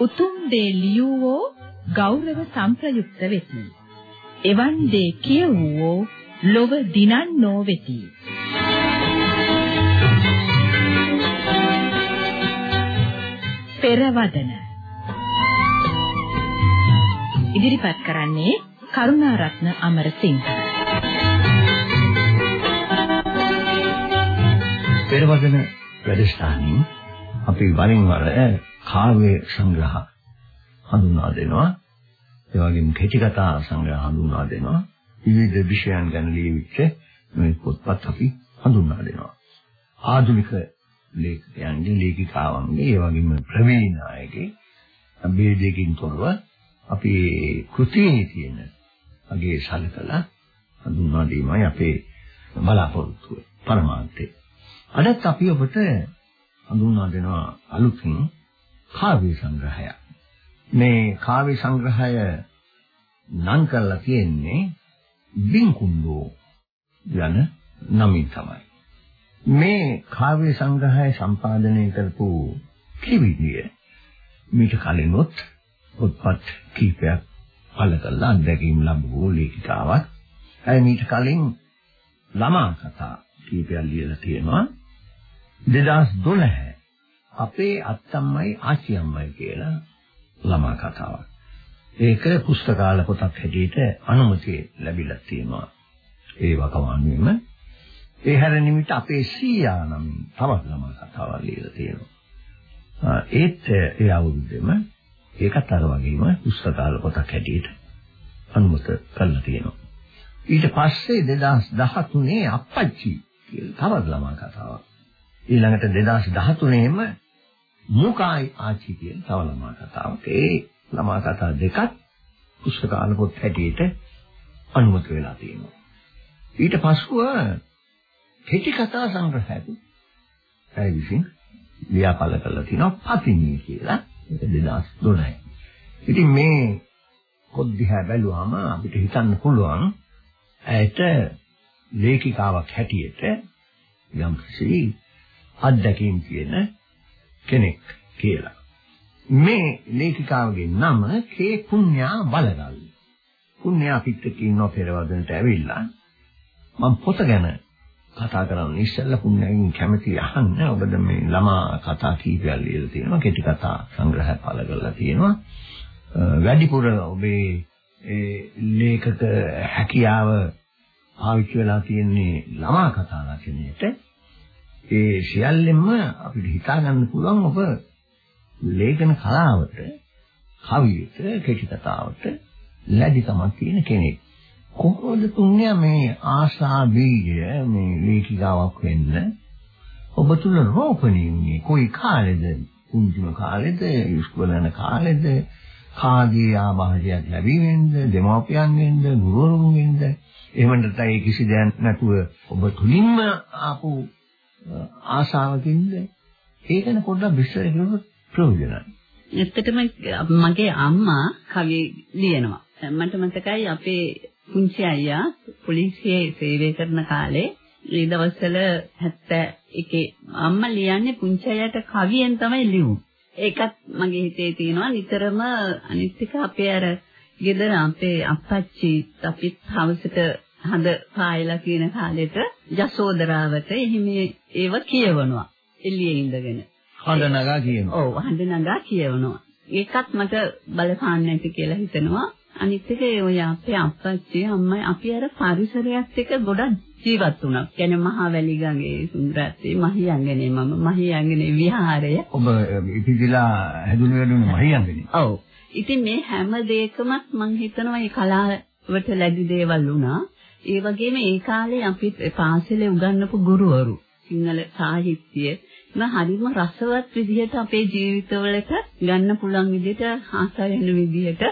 උතුම් දේ ලියවෝ ගෞරව සම්ප්‍රයුක්ත වෙති. එවන් දේ කියවෝ ලොව දිනන්නෝ වෙති. පෙරවදන ඉදිරිපත් කරන්නේ කරුණාරත්න අමරසිංහ. පෙරවදන වැඩසටහනින් අපි වරින් වර කාව්‍ය සංග්‍රහ හඳුන්වා දෙනවා. ඒ වගේම කෙටි කතා සංග්‍රහ හඳුන්වා දෙනවා. විවිධ විෂයන් ගැන ලියවිච්ච මේ පොත්පත් අපි හඳුන්වා දෙනවා. ආධුනික ලේඛකයන්ගේ ලේඛිකාවන්ගේ ඒ වගේම ප්‍රවීණ අයගේ ભેදයකින් තොරව අපි කෘතියේ තියෙන අගේ සලකලා හඳුන්වා දීමයි අපේ බලාපොරොත්තුව පරමාර්ථය. අදත් අපි ඔබට හඳුන්වා දෙනවා අලුතින් කාව්‍ය සංග්‍රහයක්. මේ කාව්‍ය සංග්‍රහය නම් කරලා තියෙන්නේ බින්කුණ්ඩෝ යන නමින් තමයි. මේ කාව්‍ය සංග්‍රහය සම්පාදනය කරපු කිවිදිය මීට කලිනුත් පොත්පත් කීපයක් පළ කළා අත්දැකීම් ලැබුවෝ ලේඛිකාවක්. ඒ මීට කලින් ළමා කතා කීපයක් ලියලා තියෙනවා. 2012 අපේ අත්තම්මයි ආච්චියම්මයි කියලා ළමා කතාවක්. ඒක පුස්තකාල පොතක් හැටියට අනුමැතිය ලැබිලා තියෙනවා. ඒ වකවානුවේම ඒ හැර නිමිට අපේ සීයා නම් තවත් ළමා කතාවක් ලියලා තියෙනවා. ඒත් ඒ අවුරුද්දෙම ඒකත් අර වගේම පුස්තකාල පොතක් හැටියට අනුමත කරලා තියෙනවා. ඊට පස්සේ 2013 අප්පච්චි කියලා තවත් ළමා කතාවක්. ඊළඟට 2013ෙම මුකායි ආච්චි කියන තව ළමා කතාවක්. ඒ ළමා කතා දෙකත් පුස්තකාල පොත් හැටියට අනුමත වෙලා තියෙනවා. ඊට පසුව කෙටි කතා සංග්‍රහයක් ඇයි විසින් ලියාපල කරලා තිනවා පතිනිය කියලා. ඒක 2012. ඉතින් මේ පොත් දිහා බැලුවාම අපිට හිතන්න පුළුවන් ඇයට ලේඛිකාවක් හැටියට යම් කිසි අත්දැකීම් තියෙන කෙනෙක් කියලා. මේ ලේඛිකාවගේ නම කේ පුඤ්ඤා බලගල්. පුඤ්ඤා පිටකේ ඉන්න පෙරවදනට ඇවිල්ලා. මම පොත ගැන කතා කරන්න ඉස්සෙල්ලා පුණ්‍යයෙන් කැමති අහන්න. ඔබද මේ ළමා කතා කීපයක් ලියලා තියෙනවා. කෙටි කතා සංග්‍රහය පළ කරලා තියෙනවා. වැඩිපුර ඔබේ ඒ ලේඛක හැකියාව පාවිච්චි වෙලා තියෙන්නේ ළමා කතා රචනයේට. ඒ සියල්ලෙම අපිට හිතා ගන්න පුළුවන් ඔබ ලේඛන කලාවට කවියට කෙටි කතාවට ලැබිකමක් තියෙන කෙනෙක්. කොහොමද තුන්යා මේ ආශා බීජය මේ ලේඛිකාවක් වෙන්න? ඔබ තුල රෝපණය වුණේ කොයි කාලෙද? පුංචිම කාලෙද? ඉස්කෝලේ යන කාලෙද? කාගේ ආභාෂයක් ලැබීමෙන්ද? දෙමාපියන්ගෙන්ද? ගුරුවරුන්ගෙන්ද? එහෙම නැත්නම් ඒ කිසි දෙයක් නැතුව ඔබ තුලින්ම ආපු ආශාවකින්ද ඒකන පොඩ්ඩක් විස්තර කරුවොත් ප්‍රයෝජනයි. ඇත්තටම මගේ අම්මා කවි ලියනවා. මට මතකයි අපේ පුංචි අයියා පොලිසියේ සේවය කරන කාලේ ඒ දවස්වල 71 අම්මා ලියන්නේ පුංචි අයියට කවියෙන් තමයි ලියුනේ. ඒකත් මගේ හිතේ තියෙනවා නිතරම අනිත් එක අපේ අර ගෙදර අපේ අප්පච්චි අපිත් හවසට හඳ පායලා කියන කාලෙට යසෝදරාවට එහෙම ඒව කියවනවා එළියේ ඉඳගෙන. හඳ නගා කියනවා. ඔව් හඳ නගා කියවනවා. ඒකත් මට බලපාන්න ඇති කියලා හිතනවා. අනිත් එක ඔය අපේ අප්පච්චි අම්මයි අපි අර පරිසරයත් එක්ක ගොඩක් ජීවත් වුණා. කියන්නේ මහවැලි ගඟේ සුන්දරත්වයේ මහියංගනේ මම මහියංගනේ විහාරය. ඔබ ඉපිදිලා හැදුණු වැඩුණු මහියංගනේ. ඔව්. ඉතින් මේ හැම දෙයකම මම හිතනවා මේ කලාවට ලැබි දේවල් වුණා. ඒ වගේම ඒ කාලේ අපි පාසලේ උගන්වපු ගුරුවරු සිංහල සාහිත්‍ය මම හරිම රසවත් විදිහට අපේ ජීවිතවලට ගන්න පුළුවන් විදිහට ආසා වෙන විදිහට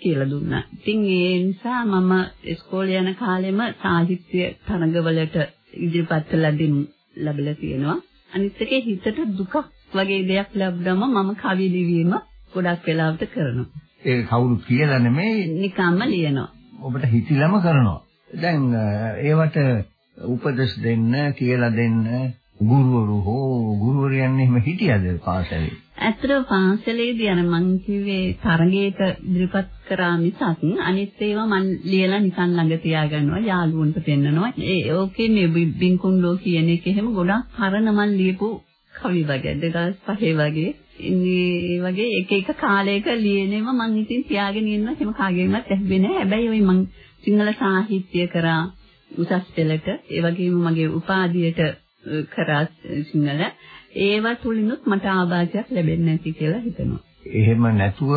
කියලා දුන්නා. ඉතින් ඒ නිසා මම ඉස්කෝලේ යන කාලෙම සාහිත්‍ය තරඟවලට ඉදිරිපත් කළා දෙනු ලැබලා තියෙනවා. අනිත් එකේ හිතට දුකක් වගේ දෙයක් ලැබුණම මම කවි ලිවීම ගොඩක් වෙලාවට කරනවා. ඒක කවුරු කියලා නෙමෙයි නිකම්ම ලියනවා. ඔබට හිතිලම කරනවා. දැන් ඒවට උපදෙස් දෙන්න කියලා දෙන්න ගුරුවරු හෝ ගුරුවරයන් එහෙම හිටියද පාසලේ? ඇත්තට පාසලේදී අර මං කිව්වේ තරගයට ඉදිරිපත් කරා මිසක් අනිත් ඒවා මං ලියලා නිකන් ළඟ තියාගන්නවා යාළුවන්ට පෙන්නනවා. ඒ ඕකේ මේ බින්කුන්ඩෝ කියන එක එහෙම ගොඩක් හරන මං ලියපු කවි වගේ 2005 වගේ ඉන්නේ වගේ එක එක කාලයක ලියනෙම මං ඉතින් තියාගෙන ඉන්නවා එහෙම කාගෙන්වත් ඇහුවේ නැහැ. හැබැයි ওই මං සිංහල සාහිත්‍ය කරා උසස් පෙළට ඒ වගේම මගේ උපාධියට කරා සිංහල ඒවා තුලිනුත් මට ආభాෂයක් ලැබෙන්නේ නැති කියලා හිතනවා. එහෙම නැතුව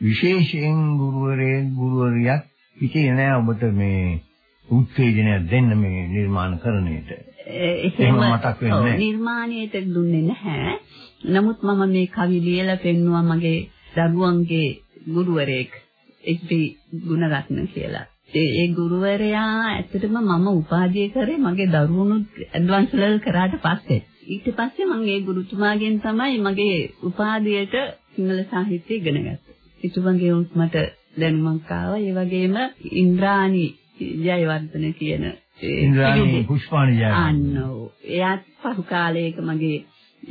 විශේෂයෙන් ගුරුවරයෙක් ගුරුවරියක් හිතේ නෑ ඔබට මේ උත්තේජනයක් දෙන්න මේ නිර්මාණකරණයට. එහෙම මතක් වෙන්නේ නිර්මාණයට දුන්නේ නැහැ. නමුත් මම මේ කවි ලියලා පෙන්නුවා මගේ දරුවන්ගේ ගුරුවරයෙක් එච්.පී. ගුණරත්න කියලා. ඒ ගුරුවරයා ඇත්තටම මම උපාධිය කරේ මගේ දරුවනුත් ඇඩ්වාන්ස් ලෙවල් කරාට පස්සේ. ඊට පස්සේ මම ඒ ගුරුතුමාගෙන් තමයි මගේ උපාධියට සිංහල සාහිත්‍ය ඉගෙන ගත්තේ. ඊටුමගේ උත් මට දැනුමක් ආවා. ඒ වගේම ඉන්ද්‍රාණි ජයවර්ධන කියන ඉන්ද්‍රාණි පුෂ්පාණි ජයවර්ධන. අන්න එයාත් පහු කාලයක මගේ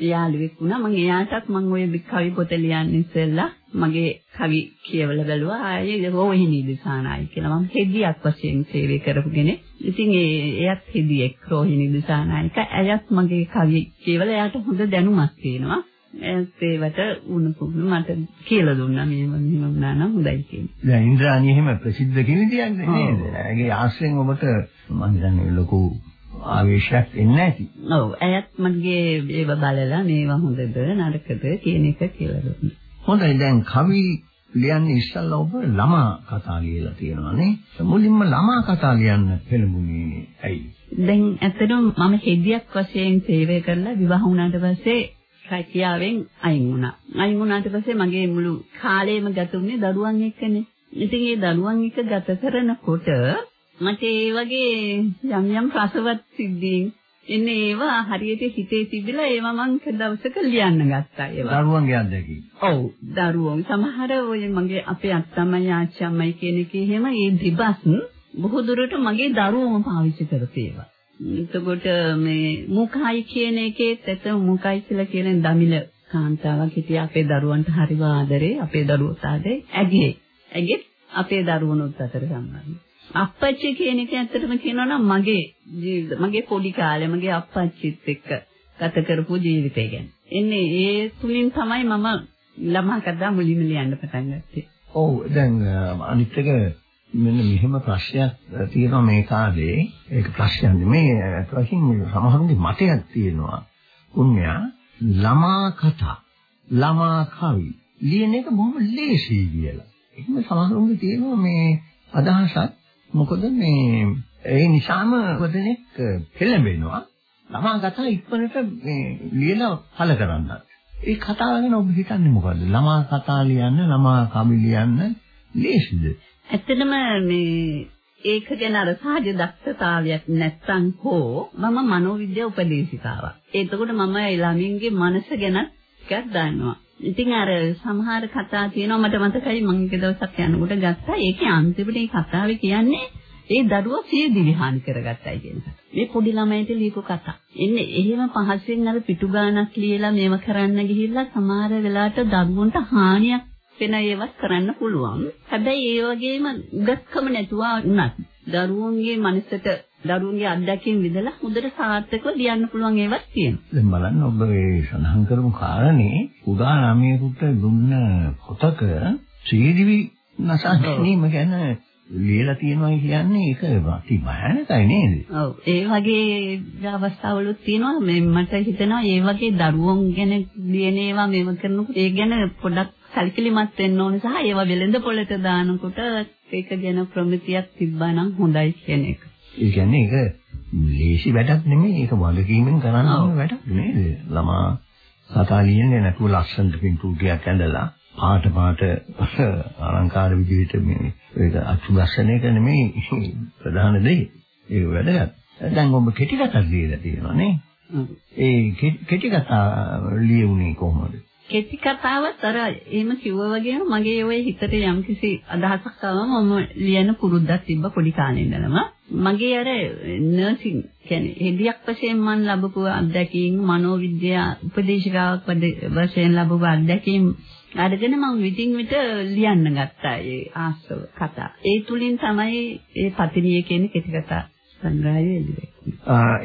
යාළුවෙක් වුණා. මම එයාටත් මම ওই කවි පොත ලියන්න ඉස්සෙල්ලා මගේ කවි කියවලා බැලුවා. ආයේ රෝහිණී දිසානායි කියලා මම හෙදියක් වශයෙන් සේවය කරපු කෙනෙක්. ඉතින් ඒ එයත් හෙදියෙක් රෝහිණී දිසානායික. එයත් මගේ කවි කියවලා එයාට හොඳ දැනුමක් තියෙනවා. ඒත් ඒවට උණු පුහුණු මට කියලා දුන්නා මේ මෙහෙම වුණා නම් හොඳයි කියලා. දැන් ඉන්ද්‍රාණි එහෙම ප්‍රසිද්ධ කෙනෙක් කියන්නේ නේද? ඒගේ ආශ්‍රයෙන් ඔබට මම හිතන්නේ ලොකු ආවේශයක් එන්නේ නැති. ඔව් එයත් මගේ ඒව බලලා මේවා හොඳද නරකද කියන එක කියලා දුන්නා. හොඳයි දැන් කවි ලියන්නේ ඉස්සල්ලා ඔබ ළමා කතා ලියලා තියෙනවා නේ. මුලින්ම ළමා කතා ලියන්න පෙළඹුණේ ඇයි? දැන් ඇත්තටම මම හෙදියක් වශයෙන් සේවය කරලා විවාහ වුණාට පස්සේ රැකියාවෙන් අයින් වුණා. අයින් වුණාට පස්සේ මගේ මුළු කාලයම ගත වුණේ දරුවන් එක්කනේ. ඉතින් ඒ දරුවන් එක්ක ගත කරනකොට මට ඒ වගේ යම් යම් රසවත් සිද්ධීන් එන්නේ ඒවා හරියට හිතේ තිබිලා ඒවා මං දවසක ලියන්න ගත්තා ඒවා. දරුවන්ගේ අත්දැකීම්. ඔව් දරුවෝ සමහර ඔය මගේ අපේ අත්තම්මයි ආච්චම්මයි කියන එකේ එහෙම ඒ දිබස් බොහෝ දුරට මගේ දරුවෝම පාවිච්චි කරපේවා. එතකොට මේ මුඛයි කියන එකේත් එතන මුඛයි කියලා කියන දමිල කාන්තාවක් හිටිය අපේ දරුවන්ට හරිව ආදරේ අපේ දරුවෝත් ආදරේ ඇගේ ඇගේ අපේ දරුවනොත් අතර සම්බන්ධයි. අප්පච්චි කියන එක ඇත්තටම කියනවා නම් මගේ ජීවිත මගේ පොඩි කාලේ මගේ අප්පච්චිත් එක්ක ගත කරපු ජීවිතය ගැන. එන්නේ ඒ තුලින් තමයි මම ළමා කතා මුලින්ම ලියන්න පටන් ගත්තේ. ඔව් දැන් අනිත් එක මෙන්න මෙහෙම ප්‍රශ්නයක් තියෙනවා මේ කාලේ. ඒක ප්‍රශ්නයක් නෙමෙයි. ප්‍රශ්න සමහරුන්ගේ මතයක් තියෙනවා. උන්යා ළමා කතා, ළමා කවි ලියන එක බොහොම ලේසි කියලා. ඒකම සමහරුන්ගේ තියෙනවා මේ අදහසක් මොකද මේ ඒ නිසාම වදනෙක් පෙළඹෙනවා. ළමා කතා ඉක්මනට මේ ලියලා පළ කරන්නත්. ඒ කතාව ගැන ඔබ හිතන්නේ මොකද්ද? ළමා කතා ලියන්න, ළමා කවි ලියන්න ලේසිද? ඇත්තටම මේ ඒක ගැන අර සහජ දක්ෂතාවයක් නැත්තම් හෝ මම මනෝවිද්‍යා උපදේශිකාවක්. එතකොට මම ළමින්ගේ මනස ගැන ටිකක් දන්නවා. ඉතින් අර සමහර කතා තියෙනවා මට මතකයි මම එක දවසක් යනකොට ගත්තා. ඒකේ අන්තිමට මේ කතාවේ කියන්නේ ඒ දරුවා සිය දිවිහානි කරගත්තයි කියන එක. මේ පොඩි ළමයිට ලියපු කතා. එන්නේ එහෙම පහසෙන් අර පිටු ගානක් ලියලා මේව කරන්න ගිහිල්ලා සමහර වෙලාවට දරුවන්ට හානියක් වෙන ඒවත් කරන්න පුළුවන්. හැබැයි ඒ වගේම උගත්කම නැතුවා වුණත් දරුවන්ගේ මනසට දරුවන්ගේ අත්දැකීම් විදලා හොඳට සාර්ථකව ලියන්න පුළුවන් ඒවත් තියෙනවා. දැන් බලන්න ඔබ මේ සඳහන් කරමු කාරණේ උදා ළමයෙකුට දුන්න පොතක ශ්‍රීදිවි නසා ගැනීම ගැන ලියලා තියෙනවා කියන්නේ ඒක අති භයානකයි නේද? ඔව් ඒ වගේ අවස්ථාවලුත් තියෙනවා මේ මට හිතෙනවා ඒ වගේ දරුවෝ ගැන ලියන ඒවා මේව කරනකොට ඒ ගැන පොඩක් සැලකිලිමත් වෙන්න ඕන සහ ඒවා වෙළඳ පොළට දානකොට ඒක ගැන ප්‍රමිතියක් තිබ්බා නම් හොඳයි කියන එක. ඒ කියන්නේ ඒක ලේසි වැඩක් නෙමෙයි ඒක වගකීමෙන් කරන්න ඕන වැඩක් නේද? ළමා කතා ලියන්නේ නැතුව ලස්සනට පින්තූරයක් ඇඳලා පාට පාට අලංකාර විදිහට මේ ඒක අච්චුගස්සන එක නෙමෙයි ප්‍රධාන දේ. ඒක වැදගත්. දැන් ඔබ කෙටි කතා ලියලා තියෙනවා නේ? ඒ කෙටි කතා ලියුනේ කොහොමද? කෙටි කතාවත් අර එහෙම කිව්වා වගේම මගේ ওই හිතට යම්කිසි අදහසක් ආවම මම ලියන පුරුද්දක් තිබ්බ පොඩි කාලේ ඉඳලම. මගේ අර නර්සින් කියන්නේ හෙදියක් වශයෙන් මම ලැබපු අත්දැකීම් මනෝවිද්‍යා උපදේශකාවක් වශයෙන් ලැබපු අත්දැකීම් අරගෙන මම විтин විට ලියන්න ගත්තා ඒ ආස්ව කතා. ඒ තුලින් තමයි ඒ පතිනිය කියන කෙටි කතා සංග්‍රහය එළිවෙන්නේ.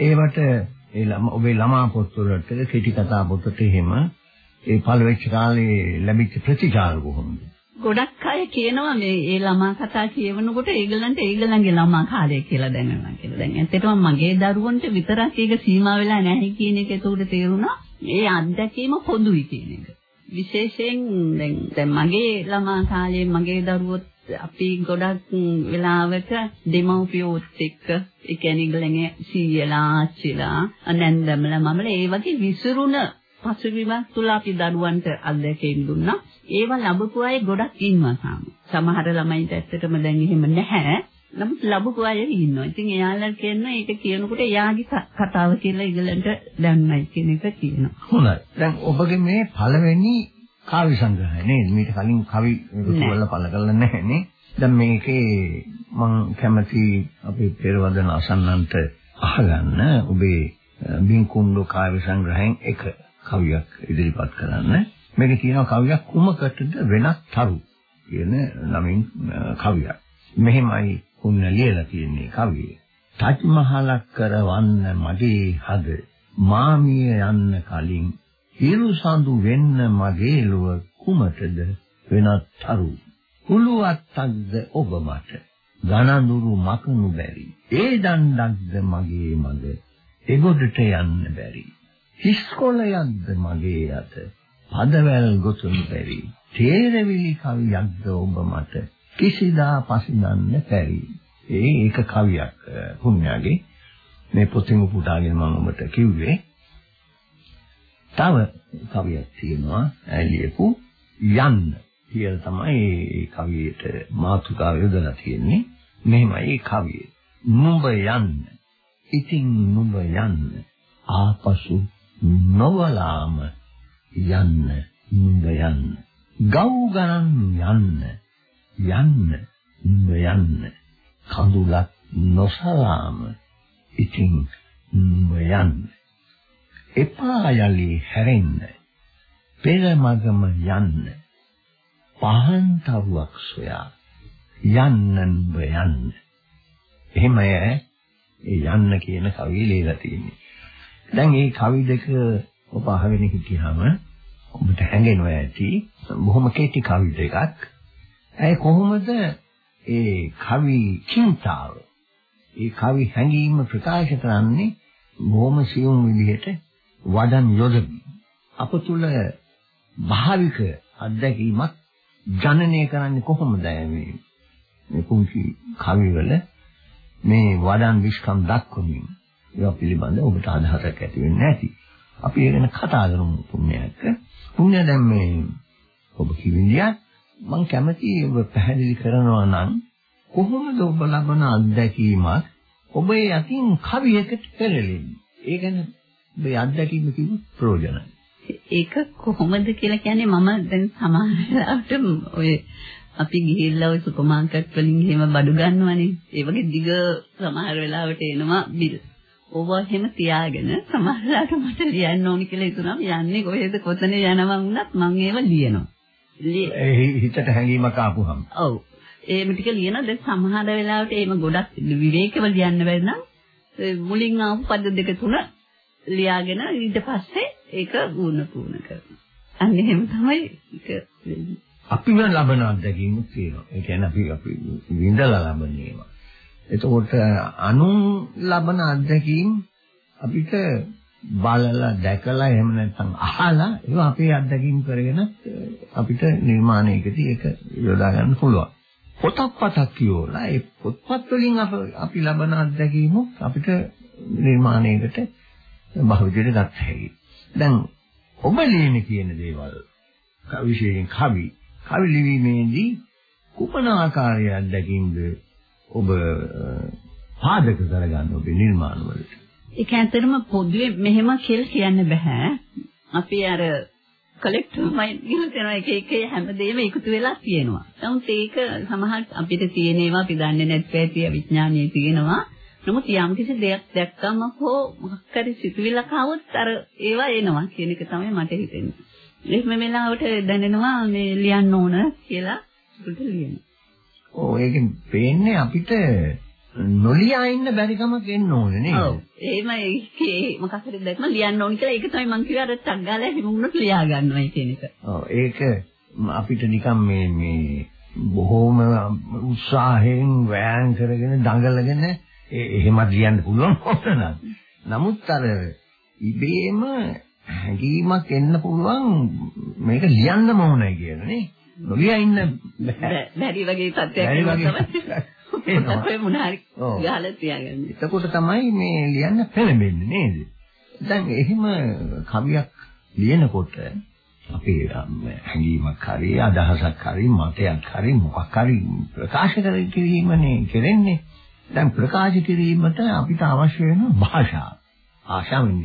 ඒවට ඒ ළම ඔබේ ළමා පොත්වලට කෙටි කතා පොතට එහෙම ඒ පළවෙනි කාලේ ලැබිච්ච ප්‍රතිචාර කොහොමද? ගොඩක් අය කියනවා මේ ඒ ළමා කතා කියවනකොට ඒගොල්ලන්ට ඒගොල්ලන්ගේ ළමා කාලය කියලා දැනෙනවා කියලා. දැන් ඇත්තටම මගේ දරුවන්ට විතරක් ඒක සීමා වෙලා නැහැ කියන එක ඒකට තේරුණා. ඒ අත්දැකීම පොදුයි කියන එක. විශේෂයෙන් දැන් දැන් මගේ ළමා කාලේ මගේ දරුවොත් අපි ගොඩක් වෙලාවට දෙමව්පියෝත් එක්ක ඒ කියන්නේ ඉගලගේ සීයලා ආච්චිලා නැන්දමලා මමලා ඒ වගේ විසිරුණ පසුබිමක් තුල අපි දරුවන්ට අත්දැකීම් දුන්නා. ඒවා ලැබපු අය ගොඩක් ඉන්නවා තාම. සමහර ළමයින්ට ඇත්තටම දැන් එහෙම නැහැ. නමුත් ලැබපු අය ඉන්නවා. ඉතින් එයාලා කියන ඒක කියනකොට එයාගේ කතාව කියලා ඉගලන්ට දැන්නයි කියන එක කියනවා. හොඳයි. දැන් ඔබගේ මේ පළවෙනි කාව්‍ය සංග්‍රහය නේද? මීට කලින් කවි වල පළ කරලා නැහැ නේ. දැන් මේකේ මම කැමති අපේ පෙරවදන අසන්නන්ට අහගන්න ඔබේ බින්කුණ්ඩු කාව්‍ය සංග්‍රහයෙන් එක කවියක් ඉදිරිපත් කරන්න. මේක කියනවා කවියක් කුමකටද වෙනස් තරු කියන නමින් කවියක්. මෙහෙමයි පුන්න ලියලා තියෙන්නේ කවිය. තජ් මහලක් කරවන්න මගේ හද මාමිය යන්න කලින් හිරු සඳු වෙන්න මගේ ලොව කුමටද වෙනත් තරු. කුළුවත්තක්ද ඔබ මට ගණඳුරු මකනු බැරි. ඒ දණ්ඩක්ද මගේ මග එගොඩට යන්න බැරි. හිස්කොලයක්ද මගේ අත පදවැල් ගොතුණු බැරි තේරවිලි කවියක්ද ඔබ මට කිසිදා පසිනන්න බැරි. ඒ ඒක කවියක් පුණ්‍යාගේ. මේ පොතෙන් උපුටාගෙන මම ඔබට කිව්වේ තව කවියක් තියෙනවා ඇලියපු යන්න කියලා තමයි මේ කවියට මාතෘකාව යොදලා තියෙන්නේ. මෙහෙමයි කවිය. නුඹ යන්න. ඉතින් නුඹ යන්න. ආපසු නොවලාම යන්න නුඹ යන්න. ගව් ගණන් යන්න යන්න නුඹ යන්න. කඳුලක් නොසලාම ඉතින් නුඹ යන්න. එපා යලි හැරෙන්න. පෙරමගම යන්න. පහන් තරුවක් සොයා යන්න නුඹ යන්න. එහෙමයි. ඒ යන්න කියන කවිය ලියලා තියෙන්නේ. දැන් මේ කවි දෙක ඔබ අහගෙන හිටියාම ඔබට හැඟෙනවා ඇති බොහොම කෙටි කවි දෙකක්. ඒ කොහොමද ඒ කවි චින්තාව ඒ කවි හැඟීම ප්‍රකාශ කරන්නේ බොහොම සියුම් විදිහට වඩන් යොදමි. අප තුල භාවික අත්දැකීමක් ජනනය කරන්නේ කොහොමද මේ මේ කුංචි කවිවල මේ වඩන් විස්කම් දක්වමින් ඒවා පිළිබඳව ඔබට අදහසක් ඇති වෙන්නේ නැති. අපි ඒ ගැන කතා කරමු පුණ්‍යයක්. පුණ්‍ය දැන් මේ ඔබ කිවිලියක් මම කැමති ඔබ පැහැදිලි කරනවා නම් කොහොමද ඔබ ලබන අත්දැකීමක් ඔබේ යටින් කවියකට පෙරලෙන්නේ. ඒ ගැන ඔබේ අත්දැකීම කිව්ව ප්‍රයෝජනයි. ඒක කොහොමද කියලා කියන්නේ මම දැන් සමහරවිට ඔය අපි ගිහිල්ලා ওই සුපර් මාකට් වලින් එහෙම බඩු ගන්නවනේ. ඒ වගේ දිග සමහර වෙලාවට එනවා බිල්. ඕවා එහෙම තියාගෙන සමහරවිට මට ලියන්න ඕනි කියලා හිතුනම යන්නේ කොහෙද කොතන යනවා වුණත් මම ඒව ලියනවා. ඒ හිතට හැඟීමක් ආපුහම. ඔව්. ඒම ටික ලියන දැන් සමහර වෙලාවට ඒම ගොඩක් විවේකව ලියන්න බැරි නම් මුලින් ආපු පද දෙක තුන ලියාගෙන ඊට පස්සේ ඒක වුණ පුණ කරනවා. අන්න එහෙම තමයි ඒක වෙන්නේ. අපිම ලබන අත්දැකීමක් තියෙනවා. ඒ කියන්නේ අපි අපි විඳලා ලබන ඒවා. එතකොට අනුන් ලබන අත්දැකීම් අපිට බලලා දැකලා එහෙම නැත්නම් අහලා ඒවා අපේ අත්දැකීම් කරගෙන අපිට නිර්මාණයකදී ඒක යොදා ගන්න පුළුවන්. පොතක් පතක් කියෝලා ඒ පොත්පත් වලින් අපි ලබන අත්දැකීම් අපිට නිර්මාණයකට බහුවිතර ගත හැකියි. දැන් ඔබ ලියන කියන දේවල් විශේෂයෙන් කවි කවි ලිවීමේදී කුමන ආකාරයේ අත්දැකීම්ද ඔබ පාදක කරගන්න ඔබේ නිර්මාණ වලට. ඒක ඇත්තටම පොදුවේ මෙහෙම කියලා කියන්න බෑ. අපි අර කලෙක්ටර් මයින්ඩ් කියලා තියෙනවා එක එක හැමදේම එකතු වෙලා තියෙනවා. නමුත් ඒක සමහර අපිට තියෙන ඒවා අපි දන්නේ නැති පැතිය විඥානයේ තියෙනවා. නමුත් යම් කිසි දෙයක් දැක්කම හෝ මොකක් හරි සිතුවිල්ලක් ආවොත් අර ඒවා එනවා කියන එක තමයි මට හිතෙන්නේ. එහෙම වෙලාවට දැනෙනවා මේ ලියන්න ඕන කියලා ඒකට ලියනවා. ඔව් ඒකෙන් පේන්නේ අපිට නොලියා ඉන්න බැරි කමක් එන්න ඕනේ නේද? ඔව්. එහෙම ඒකේ මොකක් හරි දැක්ම ලියන්න ඕන කියලා ඒක තමයි මම කිව්වා අර ටක් ගාලා හිම වුණොත් ලියා ගන්නවා කියන එක. ඔව් ඒක අපිට නිකන් මේ මේ බොහෝම උත්සාහයෙන් වෑයම් කරගෙන දඟලගෙන එහෙමත් ලියන්න පුළුවන් වුණා. නමුත් අර ඉබේම හැඟීමක් එන්න පුළුවන් මේක ලියන්නම ඕනයි කියලා නේ. නොලියා ඉන්න බැරි වගේ තත්ත්වයක්. එනවා. මොනාරි ගහලා තියාගන්න. එතකොට තමයි මේ ලියන්න පෙළඹෙන්නේ නේද? දැන් එහෙම කවියක් ලියනකොට අපේ හැඟීමක් හරි අදහසක් හරි මතයක් හරි මොකක් හරි ප්‍රකාශ කිරීමනේ කරන්නේ. දැන් ප්‍රකාශ කිරීමට අපිට අවශ්‍ය වෙන භාෂාව. භාෂාවෙන්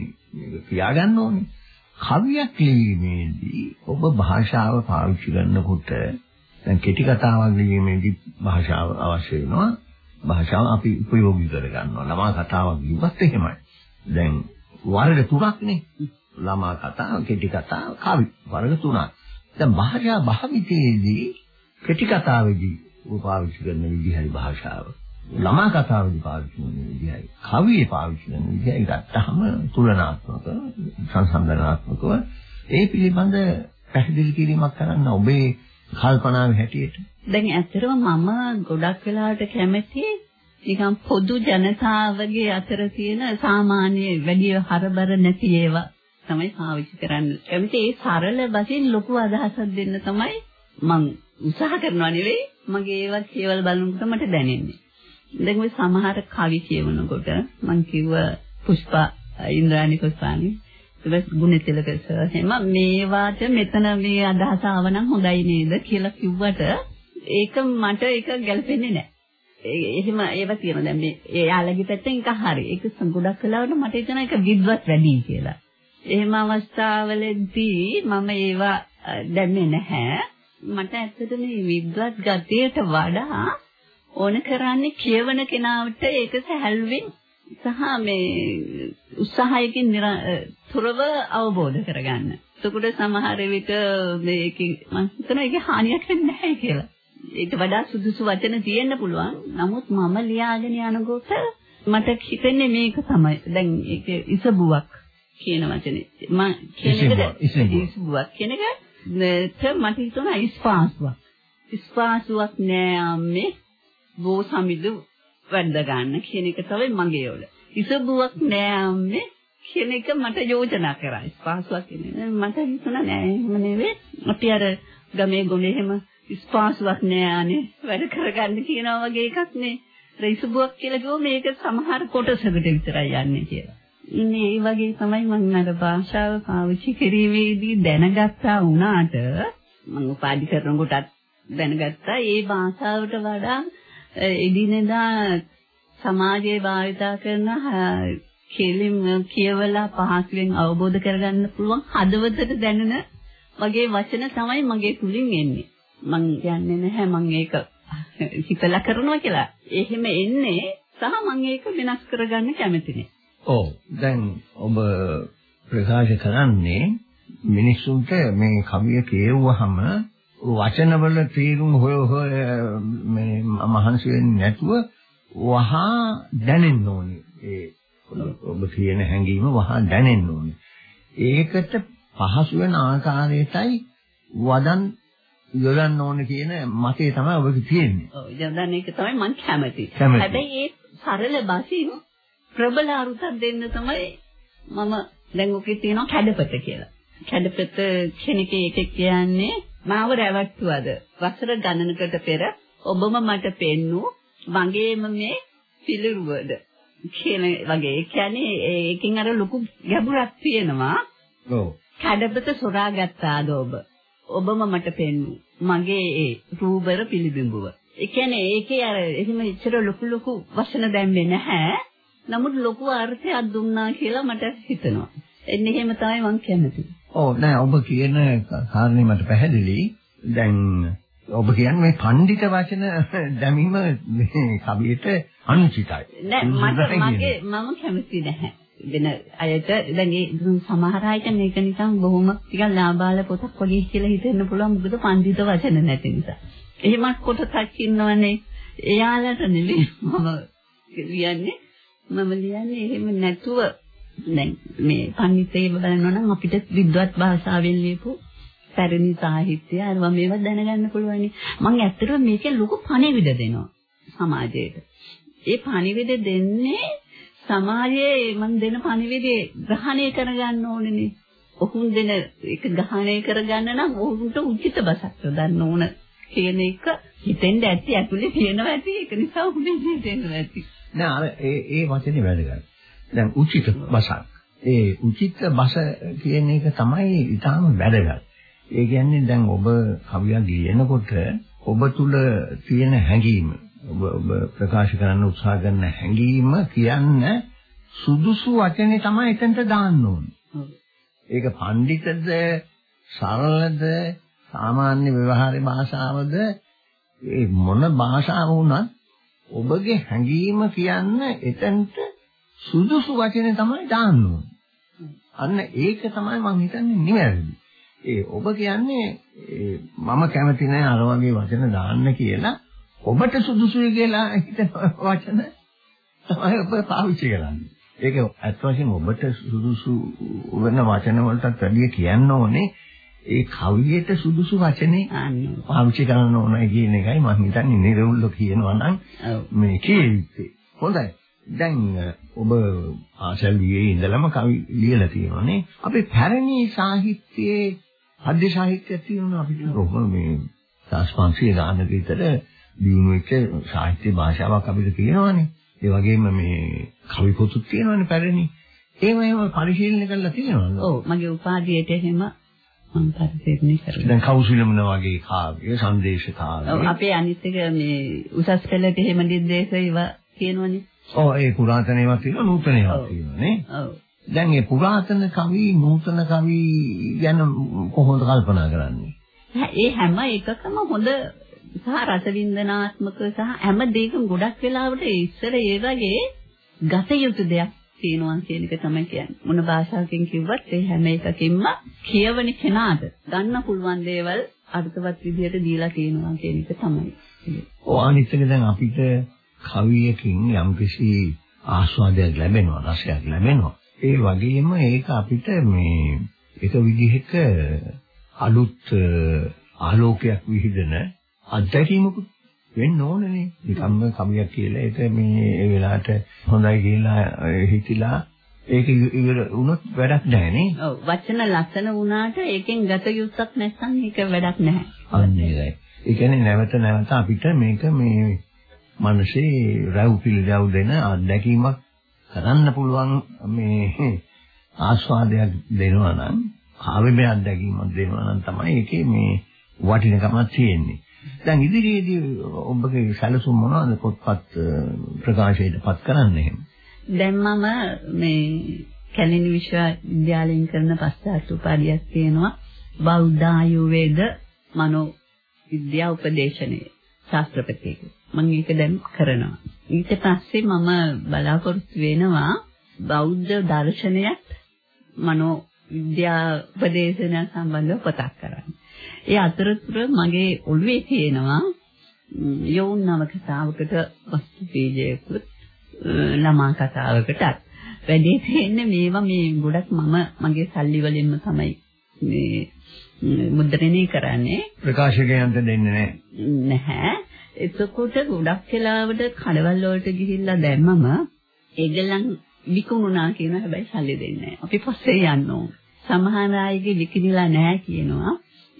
කියාගන්න ඕනේ. කවියක් ලියීමේදී ඔබ භාෂාව පාවිච්චි කරනකොට දැන් කෙටි කතාවක් ලියීමේදී භාෂාව අවශ්‍ය වෙනවා. භාෂාව අපි ප්‍රයෝගී කරගන්නවා. ළමා කතාවක් ලියුවත් එහෙමයි. දැන් වර්ග තුනක්නේ. ළමා කතාව, කෙටි කතාව, කවි. වර්ග තුනක්. දැන් භාෂා භාවිතයේදී කෙටි කතාවේදී උපාවිච්චි කරන විදිහයි භාෂාව. ළමා කතාවේදී පාවිච්චි කරන විදිහයි. කවියේ පාවිච්චි කරන විදිහයි ගත්තහම තුලනාත්මක, සංසන්දනාත්මකව ඒ පිළිබඳ පැහැදිලි කිරීමක් කරන්න ඔබේ කල්පනාවේ හැටියට. දැන් ඇත්තටම මම ගොඩක් වෙලාවට කැමති නිකන් පොදු ජනතාවගේ අතර තියෙන සාමාන්‍ය වැඩි හරබර නැති ඒවා තමයි පාවිච්චි කරන්න. කැමති ඒ සරල බසින් ලොකු අදහසක් දෙන්න තමයි මම උත්සාහ කරනවා නෙවෙයි මගේ ඒවා කියවල බලනකොට මට දැනෙන්නේ. දැන් ඔය සමහර කවි කියවනකොට මම කිව්ව පුෂ්පා ඉන්ද්‍රාණි පුෂ්පානි ඊට ගුණතිලක සර් එහෙම මේවාට මෙතන මේ අදහස ආවනම් හොඳයි නේද කියලා කිව්වට ඒක මට ඒක ගැලපෙන්නේ නැහැ. එහෙම ඒවා තියෙනවා දැන් මේ එයාලගේ පැත්තෙන් එක හරි. ඒක ගොඩක් වෙලාවට මට හිතෙනවා ඒක විද්වත් වැඩි කියලා. එහෙම අවස්ථාවලදී මම ඒවා දැන්නේ නැහැ. මට ඇත්තටම මේ විද්වත් ගතියට වඩා ඕන කරන්නේ කියවන කෙනාට ඒක සැහැල්ලුවෙන් සහ මේ උත්සාහයකින් තොරව අවබෝධ කරගන්න. එතකොට සමහර විට මේකේ මම හිතනවා ඒකේ හානියක් නැහැ කියලා. ඊට වඩා සුදුසු වචන තියෙන්න පුළුවන්. නමුත් මම ලියාගෙන යනකොට මට හිතෙන්නේ මේක තමයි. දැන් ඒක ඉසබුවක් කියන වචනේ. මම කියන එක ඉසබුවක් කියන එක මට හිතුණා ඉස්පාසුවක්. ඉස්පාසුවක් නෑ අම්මේ බෝ සමිදු වැඩ ගන්න කියන එක තමයි මගේ යෝල. ඉසබුවක් නෑ අම්මේ කියන එක මට යෝජනා කරා. ස්පාසුවක් කියන්නේ මට හිතුණා නෑ එහෙම නෙවෙයි. අපි අර ගමේ ගොනේ එහෙම ස්පාසුවක් නෑ අනේ වැඩ කරගන්න කියනවා වගේ එකක් නේ. ඉසබුවක් කියලා කිව්වොත් මේක සමහර කොටසකට විතරයි යන්නේ කියලා. ඉන්නේ ඒ වගේ තමයි මම අර භාෂාව පාවිච්චි කිරීමේදී දැනගත්තා වුණාට මම උපාධි කරනකොටත් දැනගත්තා ඒ භාෂාවට වඩා එදිනෙදා සමාජයේ භාවිතා කරන කෙලින් කියවලා පහසුවෙන් අවබෝධ කරගන්න පුළුවන් හදවතට දැනෙන වගේ වචන තමයි මගේ තුලින් එන්නේ. මං කියන්නේ නැහැ මං ඒක හිතලා කරනවා කියලා. එහෙම එන්නේ සහ මං ඒක වෙනස් කරගන්න කැමති නෑ. ඔව්. දැන් ඔබ ප්‍රකාශ කරන්නේ මිනිස්සුන්ට මේ කවිය කියවුවහම වචනවල තේරුම් හොය හොය මේ මහන්සි වෙන්නේ නැතුව වහා දැනෙන්න ඕනේ. ඒ ඔබ කියන හැඟීම වහා දැනෙන්න ඕනේ. ඒකට පහසු වෙන ආකාරයටයි වදන් යොදන්න ඕනේ කියන මතය තමයි ඔබට තියෙන්නේ. ඔව් යොදන්න එක තමයි මම කැමති. හැබැයි ඒ සරල බසින් ප්‍රබල අරුතක් දෙන්න තමයි මම දැන් ඔකේ තියෙනවා කැඩපත කියලා. කැඩපත කෙනෙක් එක කියන්නේ මාව රැවට්ටුවද? වසර ගණනකට පෙර ඔබම මට පෙන්නු මගේම මේ පිළිරුවද කියන වගේ. කියන්නේ ඒකෙන් අර ලොකු ගැඹුරක් තියෙනවා. ඔව්. කඩපත සොරාගත්තාද ඔබ? ඔබම මට පෙන්නු මගේ ඒ රූබර පිළිබිඹුව. ඒ කියන්නේ ඒකේ අර එහෙම ඉච්චර ලොකු ලොකු වචන දැම්මේ නැහැ. නමුත් ලොකු අර්ථයක් දුන්නා කියලා මට හිතෙනවා. එන්නේ එහෙම තමයි මම කැමතියි ඔව් නෑ ඔබ කියන කාරණේ මට පැහැදිලි. දැන් ඔබ කියන්නේ මේ පඬිත වචන දැමීම මේ කවියට අනුචිතයි. නෑ මට මගේ මම කැමති නැහැ. වෙන අයට දැන් ඒ සමහර අයට මේක නිකන් බොහොම ටිකක් ලාබාල පොතක් වගේ කියලා හිතෙන්න පුළුවන් මොකද පඬිත වචන නැති නිසා. එහෙමත් කොටසක් ඉන්නවනේ. එයාලට නෙවෙයි මම කියන්නේ මම ලියන්නේ එහෙම නැතුව දැන් මේ පඬිතේ බලනවා නම් අපිට විද්වත් භාෂාවෙන් ලියපු පැරණි සාහිත්‍ය අරවා මේවා දැනගන්න පුළුවන්. මම ඇත්තටම මේකේ ලොකු පණිවිඩ දෙනවා සමාජයට. ඒ පණිවිඩ දෙන්නේ සමාජයේ මම දෙන පණිවිඩේ ග්‍රහණය කරගන්න ඕනේනේ. ඔහුන් දෙන ඒක ග්‍රහණය කරගන්න නම් ඔහුන්ට උචිත බසක් යොදන්න ඕන කියන එක හිතෙන්ද ඇති ඇතුලේ තියෙනවා ඇති ඒක නිසා උනේ හිතෙනවා ඇති. නෑ අර ඒ ඒ වචනේ වැදගත්. දැන් උචිත බසක්. ඒ උචිත බස කියන එක තමයි ඊටාම වැදගත්. ඒ කියන්නේ දැන් ඔබ කවියක් ලියනකොට ඔබ තුල තියෙන හැඟීම ඔබ ඔබ ප්‍රකාශ කරන්න උත්සාහ කරන හැඟීම කියන්න සුදුසු වචනේ තමයි එතනට දාන්න ඕනේ. ඒක පඬිතද සරලද සාමාන්‍ය ව්‍යවහාර භාෂාවද ඒ මොන භාෂාව වුණත් ඔබගේ හැඟීම කියන්න එතනට සුදුසු වචනේ තමයි දාන්න ඕනේ. අන්න ඒක තමයි මම හිතන්නේ නිවැරදි. ඒ ඔබ කියන්නේ මම කැමති නැහැ අර වගේ වචන දාන්න කියලා ඔබට සුදුසුයි කියලා හිතන වචන තමයි ඔබ පාවිච්චි කරන්නේ. ඒක අත් වශයෙන්ම ඔබට සුදුසු වෙන වචන වලටත් වැඩිය කියන්න ඕනේ ඒ කවියට සුදුසු වචනේ පාවිච්චි කරන්න ඕනයි කියන එකයි මම හිතන්නේ නිර්වුල්ව කියනවා නම් මේ කීවිත්තේ. හොඳයි. දැන් ඔබ ආසල්ලියේ ඉඳලම කවි ලියලා තියෙනවානේ. අපේ පැරණි සාහිත්‍යයේ අධ්‍ය සාහිත්‍යය තියෙනවා අපිට කොහොම මේ 1500 ගානක විතර දිනු එක සාහිත්‍ය භාෂාවක් අපිට තියෙනවානේ. ඒ වගේම මේ කවි පොතුත් තියෙනවානේ පැරණි. ඒව ඒව පරිශීලනය කරලා තියෙනවද? ඔව් මගේ උපාධියට එහෙම මම පරිශීලනය කරලා. දැන් කෞසුලමන වගේ කාව්‍ය සංදේශ කාව්‍ය. අපේ අනිත් එක මේ උසස් පෙළට එහෙම නිර්දේශ ඒවා තියෙනවනේ. ඔව් ඒ පුරාතන ඒවා තියෙනවා, නූතන ඒවා තියෙනවානේ. ඔව්. දැන් මේ පුරාතන කවි නූතන කවි ගැන කොහොමද කල්පනා කරන්නේ? ඒ හැම එකකම හොඳ සහ රසවින්දනාත්මක සහ හැම දෙයකම ගොඩක් වෙලාවට ඉස්සර ඒ වගේ ගත යුතු දෙයක් තියෙනවා කියන එක තමයි කියන්නේ. මොන භාෂාවකින් කිව්වත් ඒ හැම එකකින්ම කියවන කෙනාට ගන්න පුළුවන් දේවල් අර්ථවත් විදිහට දීලා තියෙනවා කියන එක තමයි. ඔය අනිත් එක දැන් අපිට කවියකින් යම්කිසි ආස්වාදයක් ලැබෙනවා, රසයක් ලැබෙනවා. ඒ වගේම ඒක අපිට මේ එක විදිහක අලුත් ආලෝකයක් විහිදෙන අත්දැකීමකුත් වෙන්න ඕනනේ. නිකම්ම කවියක් කියලා ඒක මේ ඒ වෙලාවට හොඳයි කියලා හිතිලා ඒක ඉවර වුණොත් වැඩක් නැහැ නේ. ඔව් වචන ලස්සන වුණාට ඒකෙන් ගත යුත්තක් නැත්නම් ඒක වැඩක් නැහැ. අන්න ඒකයි. ඒ කියන්නේ නැවත නැවත අපිට මේක මේ මනසේ රැව් පිළිරව් දෙන අත්දැකීමක් කරන්න පුළුවන් මේ ආස්වාදයක් දෙනවා නම් ආවෙම අත්දැකීමක් දෙනවා නම් තමයි ඒකේ මේ වටිනකමක් තියෙන්නේ. දැන් ඉදිරියේදී ඔබගේ සැලසුම් මොනවද පොත්පත් ප්‍රකාශයට පත් කරන්න එහෙම? දැන් මම මේ කැලණි විශ්වවිද්‍යාලයෙන් කරන පස්චාත් උපාධියක් තියෙනවා බෞද්ධ ආයුර්වේද මනෝ විද්‍යා උපදේශනය ශාස්ත්‍රපතියෙක්. මම ඒක දැන් කරනවා. ඊට පස්සේ මම බලාපොරොත්තු වෙනවා බෞද්ධ දර්ශනයත් මනෝ විද්‍යා උපදේශනය සම්බන්ධව පොතක් කරන්න. ඒ අතරතුර මගේ ඔළුවේ තියෙනවා යෝන් නවකතාවකට වස්තු පීජයකුත් ළමා කතාවකටත් වැඩි තියෙන්නේ මේවා මේ ගොඩක් මම මගේ සල්ලි වලින්ම තමයි මේ මුද්‍රණය කරන්නේ ප්‍රකාශකයන්ට දෙන්නේ නැහැ නැහැ එතකොට ගොඩක් වෙලාවට කඩවල වලට ගිහිල්ලා දැම්මම ඒගොල්ලන් විකුණුනා කියන හැබැයි සල්ලි දෙන්නේ නැහැ අපි පස්සේ යන්න ඕන සමහර අයගේ විකිණිලා නැහැ කියනවා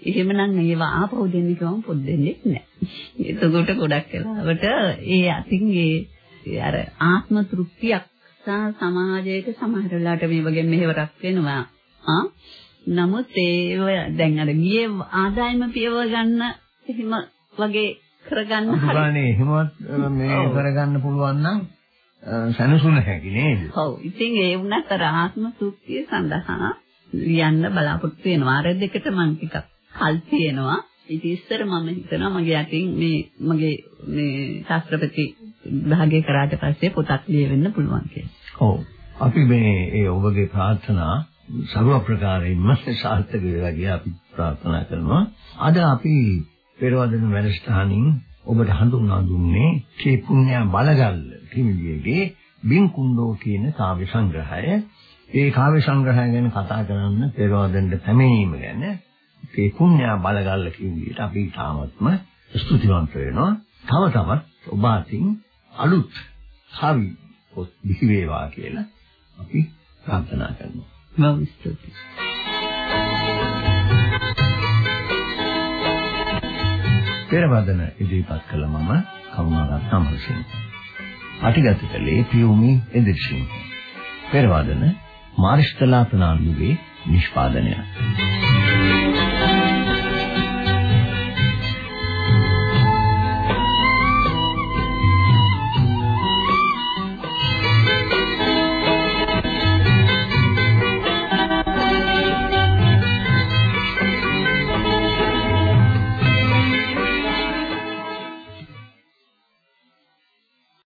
එහෙමනම් ඒවා ආපහු දෙන්න කිව්වම පොත් දෙන්නේ නැහැ. එතකොට ගොඩක් වෙලාවට ඒ අතින් ඒ අර ආත්ම තෘප්තියක් සහ සමාජයට සමහර වෙලාවට මේ වගේ මෙහෙවරක් වෙනවා. ආ නමුත් ඒව දැන් අර ගියේ ආදායම පියව ගන්න එහෙම වගේ කරගන්න හරි. අනිවාර්යයෙන් එහෙමත් මේ කරගන්න පුළුවන් නම් සැනසුන හැකි නේද? ඔව්. ඉතින් ඒ වුණත් අර ආත්ම තෘප්තිය සඳහා ලියන්න බලාපොරොත්තු වෙනවා. අර දෙකට මම ටිකක් කල් තියෙනවා. ඉතින් ඉස්සර මම හිතනවා මගේ යටින් මේ මගේ මේ ශාස්ත්‍රපති විභාගය කරාට පස්සේ පොතක් ලියවෙන්න පුළුවන් කියලා. ඔව්. අපි මේ ඒ ඔබගේ ප්‍රාර්ථනා සර්ව ප්‍රකාරයෙන්ම සාර්ථක වේවා කියලා අපි ප්‍රාර්ථනා කරනවා. අද අපි පෙරවදන වැඩසටහනින් ඔබට හඳුන්වා දුන්නේ කේ පුණ්‍ය බලගල්ල හිමිගේ බින් කුණ්ඩෝ කියන කාව්‍ය සංග්‍රහය. ඒ කාව්‍ය සංග්‍රහය ගැන කතා කරන්න පෙරවදනට පැමිණීම ගැන ඒ පුණ්‍ය බලගල්ල කියන විදිහට අපි තාමත්ම ස්තුතිවන්ත වෙනවා. තව තවත් ඔබ අතින් අලුත් කවි පොත් බිහි වේවා කියලා අපි ප්‍රාර්ථනා කරනවා. මම ස්තුතියි. පෙරවදන ඉදිරිපත් කළ මම කරුණාරත්න අමරසිංහ. අටිගත කළේ පියුමි එදිරිසිංහ. පෙරවදන මාරිස්තලා ප්‍රනාන්දුගේ නිෂ්පාදනය.